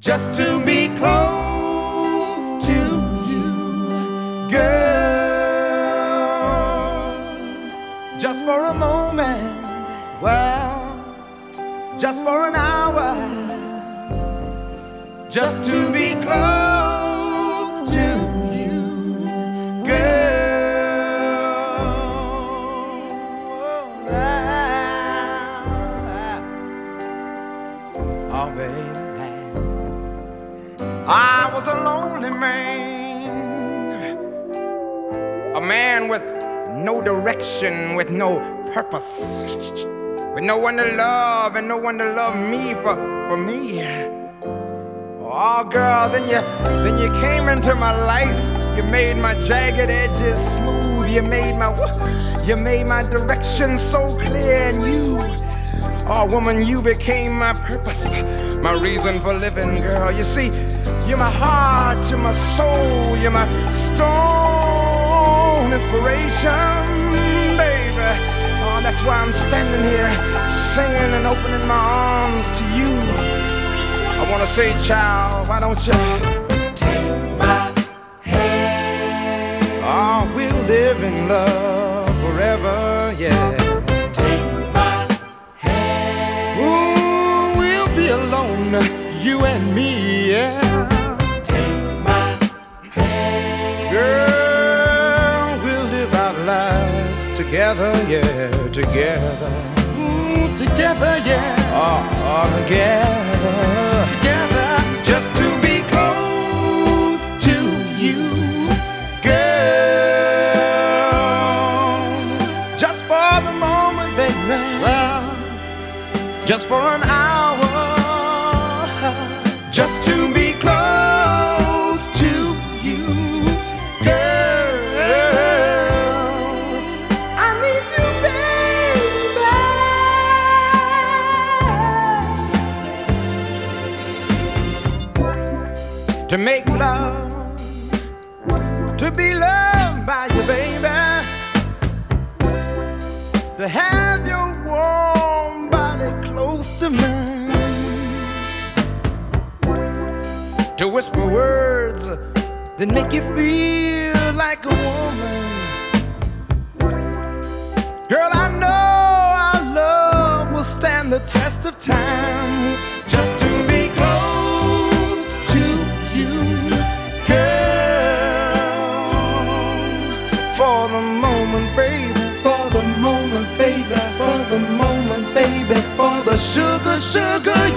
just to be close to you, girl. Just for a moment, well, just for an hour, just to be close to you, girl. Baby. I was a lonely man, a man with no direction, with no purpose, with no one to love and no one to love me for, for me. Oh, girl, then you then you came into my life. You made my jagged edges smooth. You made my you made my direction so clear, and you, oh woman, you became my purpose, my reason for living, girl. You see. You're my heart, you're my soul, you're my stone inspiration, baby. Oh, that's why I'm standing here singing and opening my arms to you. I wanna say, child, why don't you take my hand? Oh, we'll live in love alone, you and me, yeah. Take my hand. Girl, we'll live our lives together, yeah, together. Ooh, together, yeah. Oh, oh, together. Together. Just to be close to you, girl. Just for the moment, baby. Well, just for an hour. Just to be close to you, girl. I need you, baby, to make love, to be loved by you, baby, to have words that make you feel like a woman. Girl, I know our love will stand the test of time. Just to be close to you, girl. For the moment, baby. For the moment, baby. For the moment, baby. For the sugar, sugar.